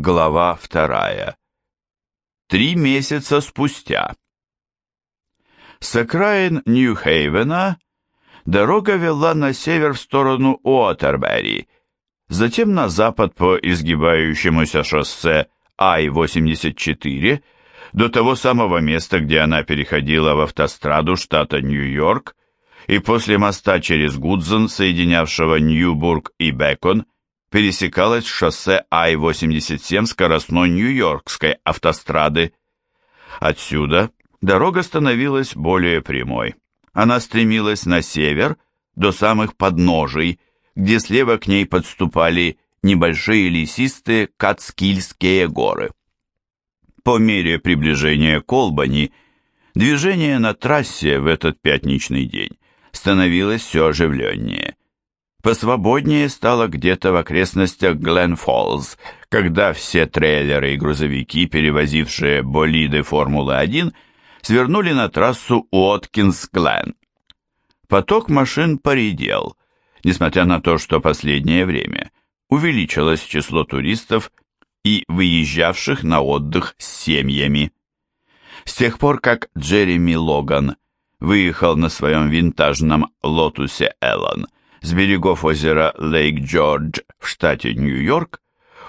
Глава вторая. Три месяца спустя. С окраин Нью-Хейвена дорога вела на север в сторону Уотербери, затем на запад по изгибающемуся шоссе Ай-84 до того самого места, где она переходила в автостраду штата Нью-Йорк, и после моста через Гудзон, соединявшего Ньюбург и Бекон, пересекалось шоссе Ай-87 скоростной Нью-Йоркской автострады. Отсюда дорога становилась более прямой. Она стремилась на север, до самых подножий, где слева к ней подступали небольшие лесистые Кацкильские горы. По мере приближения к Олбани, движение на трассе в этот пятничный день становилось все оживленнее. Посвободнее стало где-то в окрестностях Гленфоллз, когда все трейлеры и грузовики, перевозившие болиды Формулы-1, свернули на трассу Уоткинс-Глен. Поток машин поредел, несмотря на то, что последнее время увеличилось число туристов и выезжавших на отдых с семьями. С тех пор, как Джереми Логан выехал на своем винтажном «Лотусе Эллон», с берегов озера Лейк-Джордж в штате Нью-Йорк,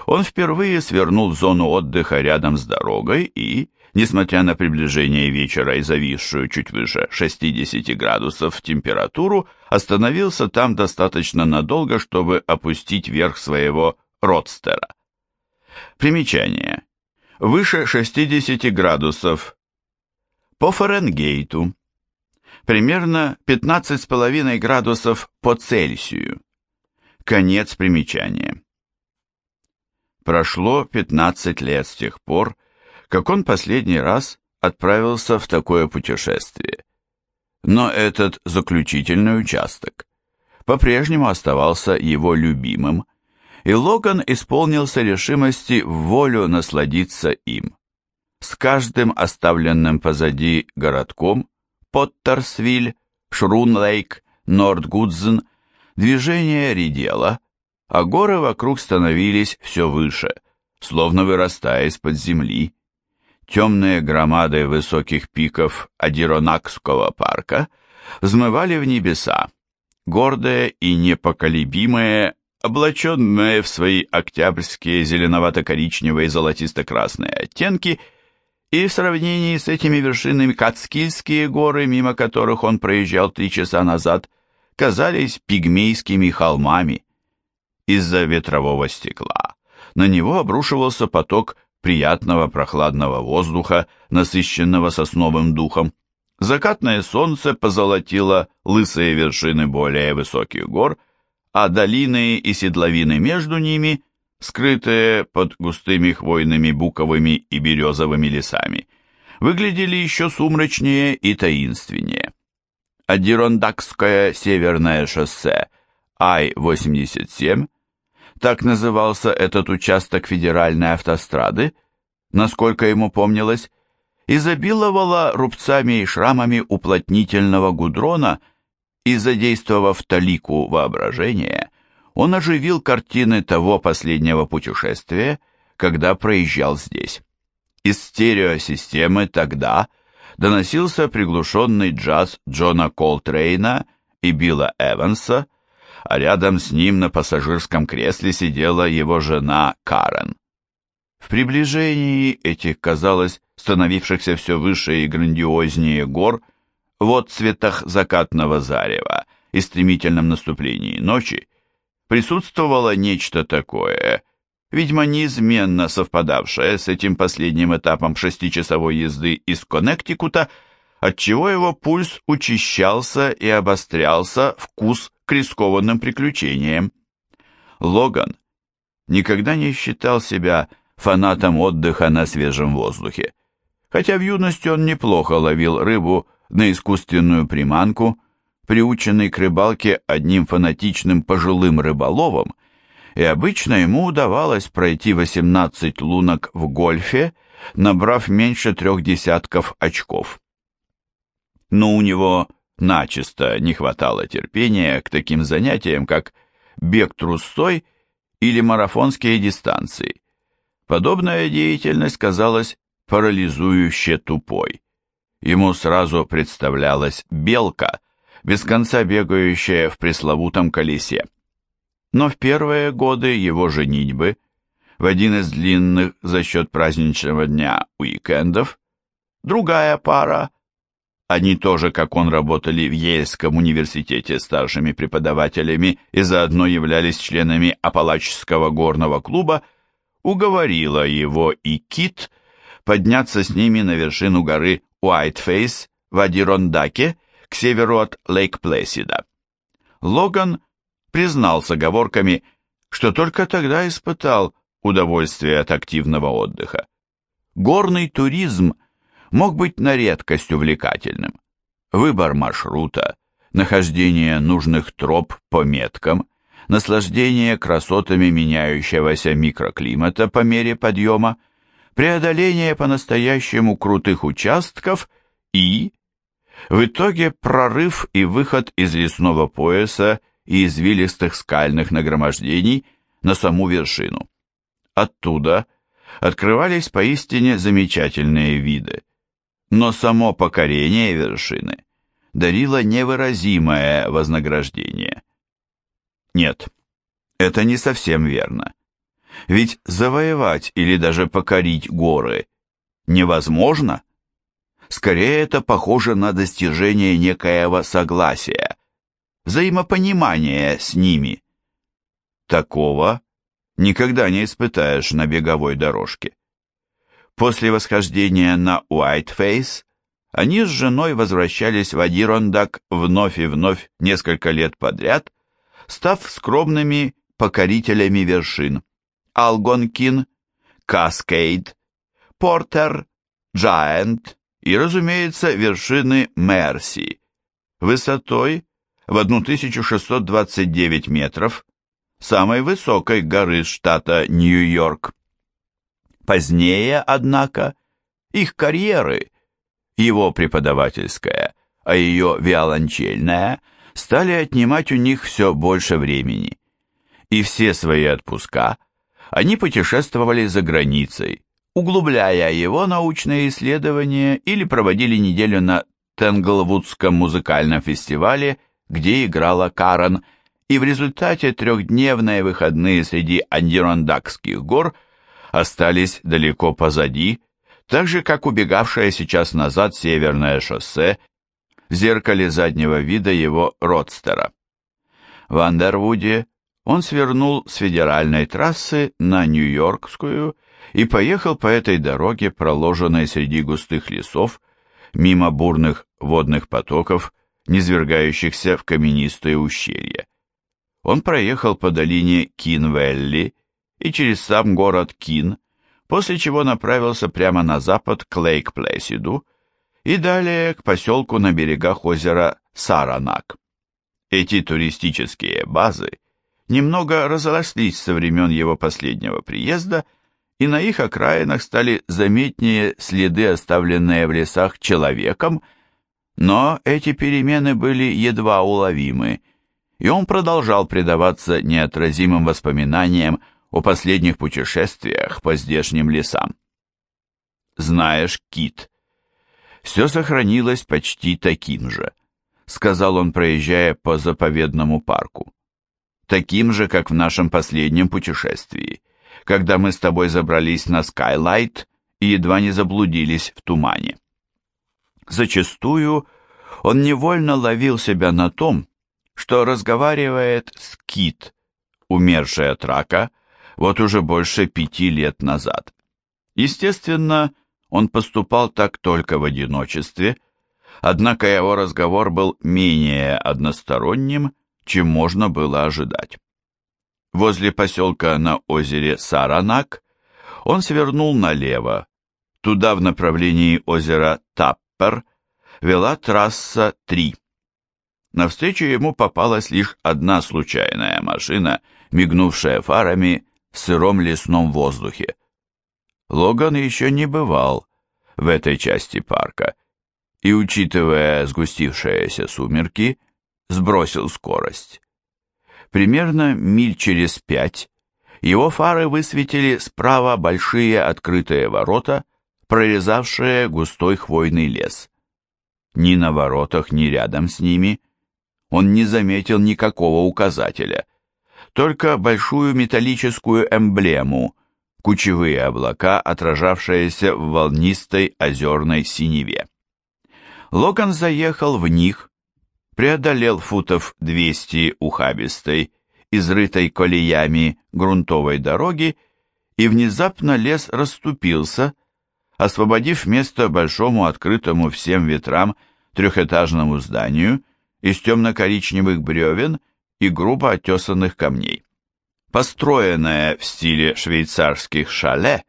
он впервые свернул в зону отдыха рядом с дорогой и, несмотря на приближение вечера и зависшую чуть выше 60 градусов температуру, остановился там достаточно надолго, чтобы опустить верх своего родстера. Примечание. Выше 60 градусов. По Фаренгейту примерно 15,5 градусов по Цельсию. Конец примечания. Прошло 15 лет с тех пор, как он последний раз отправился в такое путешествие. Но этот заключительный участок по-прежнему оставался его любимым, и Логан исполнился решимости в волю насладиться им. С каждым оставленным позади городком Поттерсвиль, Шрунлейк, Нордгудзен, движение редело, а горы вокруг становились все выше, словно вырастая из-под земли. Темные громады высоких пиков Адиронакского парка взмывали в небеса, гордые и непоколебимые, облаченные в свои октябрьские зеленовато-коричневые и золотисто-красные оттенки – и в сравнении с этими вершинами Кацкильские горы, мимо которых он проезжал три часа назад, казались пигмейскими холмами. Из-за ветрового стекла на него обрушивался поток приятного прохладного воздуха, насыщенного сосновым духом. Закатное солнце позолотило лысые вершины более высоких гор, а долины и седловины между ними скрытые под густыми хвойными буковыми и березовыми лесами, выглядели еще сумрачнее и таинственнее. Адирондакское северное шоссе Ай-87, так назывался этот участок федеральной автострады, насколько ему помнилось, изобиловало рубцами и шрамами уплотнительного гудрона и, задействовав талику воображения, он оживил картины того последнего путешествия, когда проезжал здесь. Из стереосистемы тогда доносился приглушенный джаз Джона Колтрейна и Билла Эванса, а рядом с ним на пассажирском кресле сидела его жена Карен. В приближении этих, казалось, становившихся все выше и грандиознее гор, в отцветах закатного зарева и стремительном наступлении ночи, присутствовало нечто такое, видимо, неизменно совпадавшее с этим последним этапом шестичасовой езды из Коннектикута, отчего его пульс учащался и обострялся вкус к рискованным приключениям. Логан никогда не считал себя фанатом отдыха на свежем воздухе, хотя в юности он неплохо ловил рыбу на искусственную приманку – приученный к рыбалке одним фанатичным пожилым рыболовом, и обычно ему удавалось пройти 18 лунок в гольфе, набрав меньше трех десятков очков. Но у него начисто не хватало терпения к таким занятиям, как бег трусцой или марафонские дистанции. Подобная деятельность казалась парализующе тупой. Ему сразу представлялась белка, без конца бегающая в пресловутом колесе. Но в первые годы его женитьбы, в один из длинных за счет праздничного дня уикендов, другая пара, они тоже, как он, работали в Ельском университете старшими преподавателями и заодно являлись членами Апалачского горного клуба, уговорила его и Кит подняться с ними на вершину горы Уайтфейс в Адирондаке к северу от Лейк-Плэсида. Логан признал с оговорками, что только тогда испытал удовольствие от активного отдыха. Горный туризм мог быть на редкость увлекательным. Выбор маршрута, нахождение нужных троп по меткам, наслаждение красотами меняющегося микроклимата по мере подъема, преодоление по-настоящему крутых участков и, в итоге, прорыв и выход из лесного пояса и извилистых скальных нагромождений на саму вершину. Оттуда открывались поистине замечательные виды, но само покорение вершины дарило невыразимое вознаграждение. Нет, это не совсем верно. Ведь завоевать или даже покорить горы невозможно. Скорее это похоже на достижение некоего согласия, взаимопонимания с ними. Такого никогда не испытаешь на беговой дорожке. После восхождения на Уайтфейс они с женой возвращались в Адирондак вновь и вновь несколько лет подряд, став скромными покорителями вершин. Алгонкин, Каскейд, Портер, Джайант и, разумеется, вершины Мерси, высотой в 1629 метров, самой высокой горы штата Нью-Йорк. Позднее, однако, их карьеры, его преподавательская, а ее виолончельная, стали отнимать у них все больше времени. И все свои отпуска они путешествовали за границей, углубляя его научные исследования или проводили неделю на Тенглвудском музыкальном фестивале, где играла Карен, и в результате трехдневные выходные среди Андирондакских гор – остались далеко позади, так же, как убегавшее сейчас назад северное шоссе в зеркале заднего вида его родстера. В Андервуде он свернул с федеральной трассы на Нью-Йоркскую и поехал по этой дороге, проложенной среди густых лесов, мимо бурных водных потоков, низвергающихся в каменистые ущелья. Он проехал по долине Кинвелли и через сам город Кин, после чего направился прямо на запад к Лейк-Плэсиду и далее к поселку на берегах озера Саранак. Эти туристические базы немного разрослись со времен его последнего приезда, и на их окраинах стали заметнее следы, оставленные в лесах человеком, но эти перемены были едва уловимы, и он продолжал предаваться неотразимым воспоминаниям о последних путешествиях по здешним лесам. Знаешь, Кит, все сохранилось почти таким же, сказал он, проезжая по заповедному парку. Таким же, как в нашем последнем путешествии, когда мы с тобой забрались на Скайлайт и едва не заблудились в тумане. Зачастую он невольно ловил себя на том, что разговаривает с Кит, умершей от рака, вот уже больше пяти лет назад. Естественно, он поступал так только в одиночестве, однако его разговор был менее односторонним, чем можно было ожидать. Возле поселка на озере Саранак он свернул налево, туда в направлении озера Таппер вела трасса 3. Навстречу ему попалась лишь одна случайная машина, мигнувшая фарами в сыром лесном воздухе. Логан еще не бывал в этой части парка и, учитывая сгустившиеся сумерки, сбросил скорость. Примерно миль через пять Его фары высветили справа большие открытые ворота, прорезавшие густой хвойный лес. Ни на воротах, ни рядом с ними он не заметил никакого указателя, только большую металлическую эмблему, кучевые облака, отражавшиеся в волнистой озерной синеве. Логан заехал в них, преодолел футов 200 ухабистой, изрытой колеями грунтовой дороги, и внезапно лес расступился, освободив место большому открытому всем ветрам трехэтажному зданию из темно-коричневых бревен и грубо отесанных камней. Построенное в стиле швейцарских шале,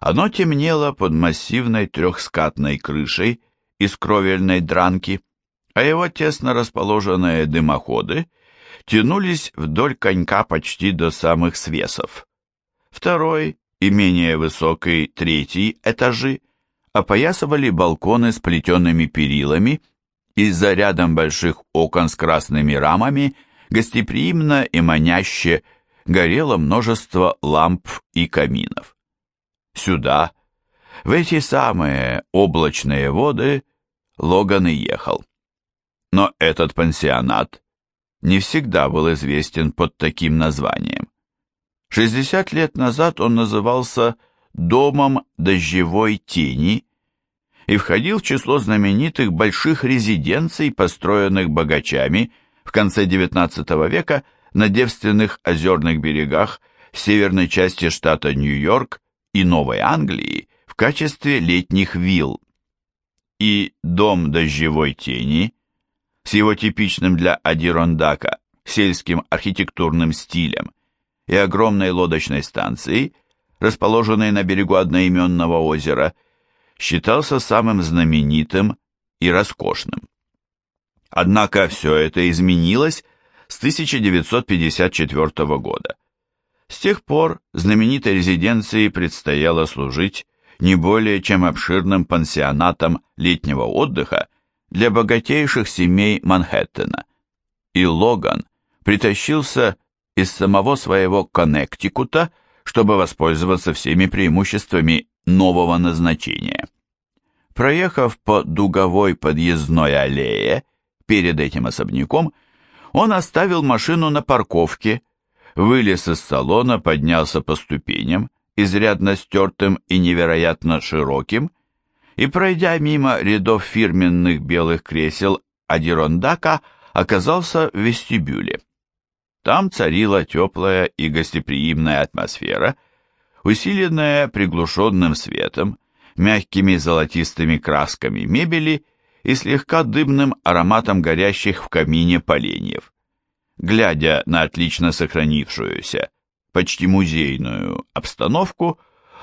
оно темнело под массивной трехскатной крышей из кровельной дранки, а его тесно расположенные дымоходы тянулись вдоль конька почти до самых свесов. Второй и менее высокий третий этажи опоясывали балконы с плетеными перилами, и за рядом больших окон с красными рамами гостеприимно и маняще горело множество ламп и каминов. Сюда, в эти самые облачные воды, Логан и ехал. Но этот пансионат не всегда был известен под таким названием. 60 лет назад он назывался «Домом дождевой тени» и входил в число знаменитых больших резиденций, построенных богачами в конце XIX века на девственных озерных берегах северной части штата Нью-Йорк и Новой Англии в качестве летних вилл. И дом дождевой тени с его типичным для Адирондака сельским архитектурным стилем и огромной лодочной станцией, расположенной на берегу одноименного озера, считался самым знаменитым и роскошным. Однако все это изменилось с 1954 года. С тех пор знаменитой резиденции предстояло служить не более чем обширным пансионатом летнего отдыха для богатейших семей Манхэттена. И Логан притащился из самого своего Коннектикута, чтобы воспользоваться всеми преимуществами нового назначения. Проехав по дуговой подъездной аллее перед этим особняком, он оставил машину на парковке, вылез из салона, поднялся по ступеням, изрядно стертым и невероятно широким, и, пройдя мимо рядов фирменных белых кресел Адирондака, оказался в вестибюле. Там царила теплая и гостеприимная атмосфера, усиленная приглушенным светом, мягкими золотистыми красками мебели и слегка дымным ароматом горящих в камине поленьев. Глядя на отлично сохранившуюся, почти музейную обстановку,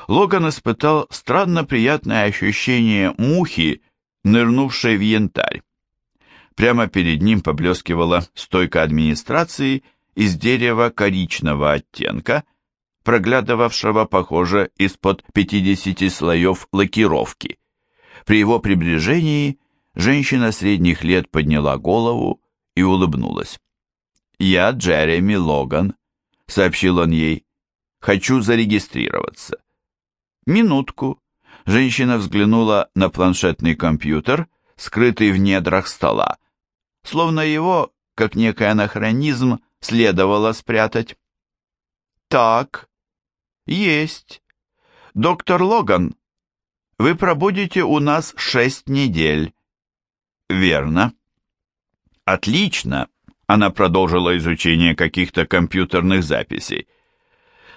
Логан испытал странно приятное ощущение мухи, нырнувшей в янтарь. Прямо перед ним поблескивала стойка администрации из дерева коричного оттенка, проглядывавшего, похоже, из-под 50 слоев лакировки. При его приближении женщина средних лет подняла голову и улыбнулась. «Я Джереми Логан», — сообщил он ей. «Хочу зарегистрироваться». Минутку. Женщина взглянула на планшетный компьютер, скрытый в недрах стола, словно его, как некий анахронизм, следовало спрятать. «Так, есть. Доктор Логан, вы пробудете у нас шесть недель». «Верно». «Отлично», — она продолжила изучение каких-то компьютерных записей.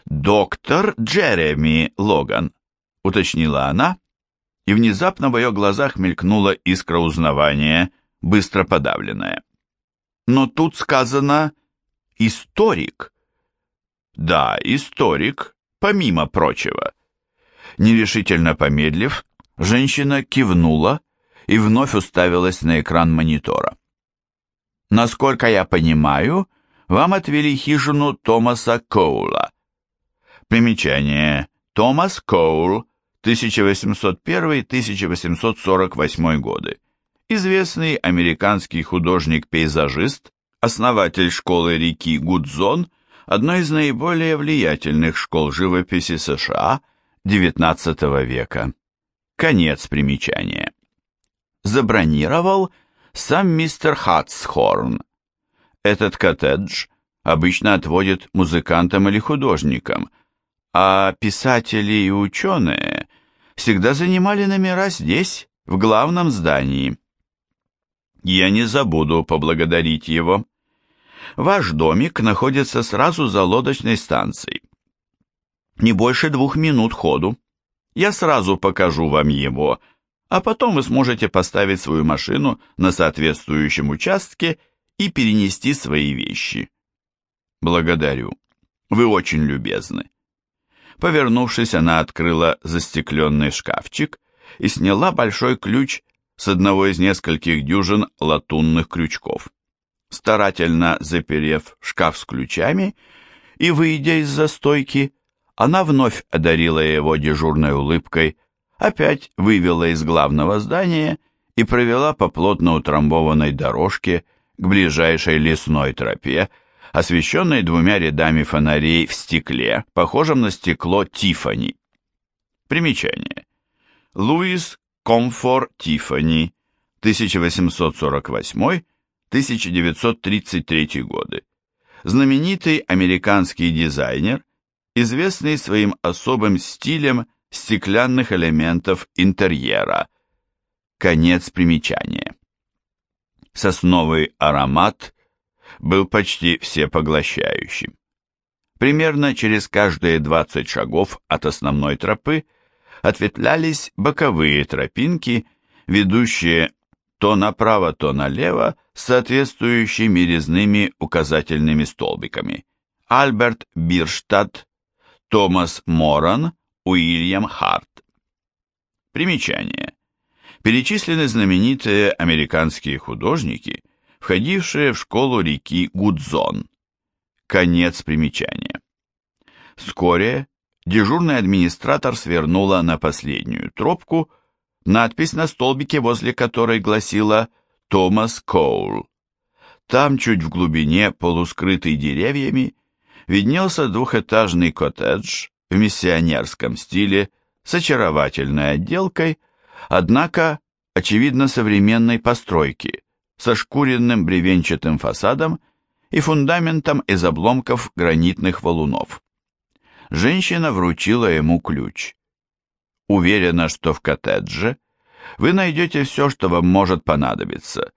«Доктор Джереми Логан», — уточнила она, и внезапно в ее глазах мелькнула искра узнавания, быстро подавленная. «Но тут сказано «историк». «Да, историк, помимо прочего». Нерешительно помедлив, женщина кивнула и вновь уставилась на экран монитора. «Насколько я понимаю, вам отвели хижину Томаса Коула». Примечание. Томас Коул, 1801-1848 годы. Известный американский художник-пейзажист, основатель школы реки Гудзон, одной из наиболее влиятельных школ живописи США XIX века. Конец примечания. Забронировал сам мистер Хатсхорн. Этот коттедж обычно отводят музыкантам или художникам, а писатели и ученые всегда занимали номера здесь, в главном здании. Я не забуду поблагодарить его. Ваш домик находится сразу за лодочной станцией. Не больше двух минут ходу. Я сразу покажу вам его, а потом вы сможете поставить свою машину на соответствующем участке и перенести свои вещи. Благодарю. Вы очень любезны. Повернувшись, она открыла застекленный шкафчик и сняла большой ключ с одного из нескольких дюжин латунных крючков. Старательно заперев шкаф с ключами и выйдя из застойки, она вновь одарила его дежурной улыбкой, опять вывела из главного здания и провела по плотно утрамбованной дорожке к ближайшей лесной тропе, освещенной двумя рядами фонарей в стекле, похожем на стекло Тифани. Примечание. Луис Комфор Тифани, 1848-1933 годы. Знаменитый американский дизайнер, известный своим особым стилем стеклянных элементов интерьера. Конец примечания. Сосновый аромат был почти всепоглощающим. Примерно через каждые 20 шагов от основной тропы ответвлялись боковые тропинки, ведущие то направо, то налево с соответствующими резными указательными столбиками. Альберт Бирштадт, Томас Моран, Уильям Харт. Примечание. Перечислены знаменитые американские художники, входившие в школу реки Гудзон. Конец примечания. Вскоре дежурный администратор свернула на последнюю тропку, надпись на столбике, возле которой гласила «Томас Коул». Там, чуть в глубине, полускрытый деревьями, виднелся двухэтажный коттедж в миссионерском стиле с очаровательной отделкой, однако, очевидно, современной постройки, со шкуренным бревенчатым фасадом и фундаментом из обломков гранитных валунов. Женщина вручила ему ключ. Уверена, что в коттедже вы найдете все, что вам может понадобиться,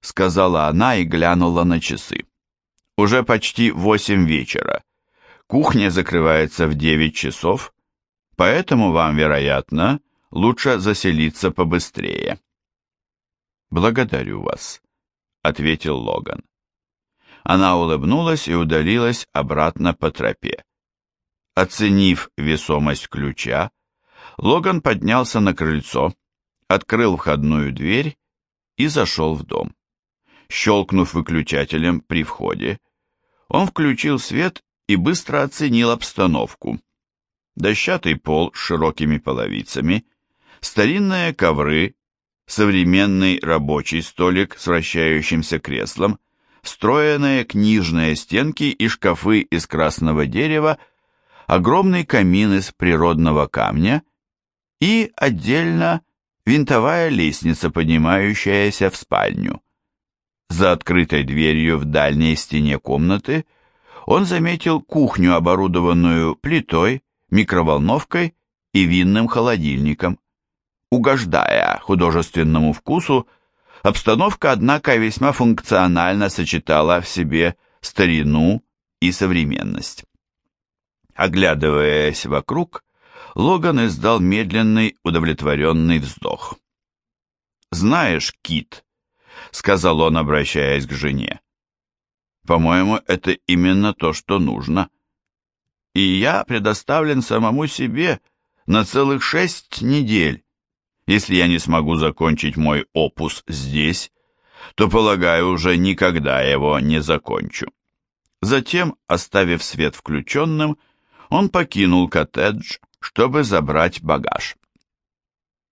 сказала она и глянула на часы. Уже почти восемь вечера. Кухня закрывается в девять часов, поэтому вам, вероятно, лучше заселиться побыстрее. Благодарю вас, ответил Логан. Она улыбнулась и удалилась обратно по тропе. Оценив весомость ключа, Логан поднялся на крыльцо, открыл входную дверь и зашел в дом. Щелкнув выключателем при входе, он включил свет и быстро оценил обстановку. Дощатый пол с широкими половицами, старинные ковры, современный рабочий столик с вращающимся креслом, встроенные книжные стенки и шкафы из красного дерева – огромный камин из природного камня и отдельно винтовая лестница, поднимающаяся в спальню. За открытой дверью в дальней стене комнаты он заметил кухню, оборудованную плитой, микроволновкой и винным холодильником. Угождая художественному вкусу, обстановка, однако, весьма функционально сочетала в себе старину и современность. Оглядываясь вокруг, Логан издал медленный, удовлетворенный вздох. «Знаешь, Кит», — сказал он, обращаясь к жене, — «по-моему, это именно то, что нужно. И я предоставлен самому себе на целых шесть недель. Если я не смогу закончить мой опус здесь, то, полагаю, уже никогда его не закончу». Затем, оставив свет включенным, — он покинул коттедж, чтобы забрать багаж.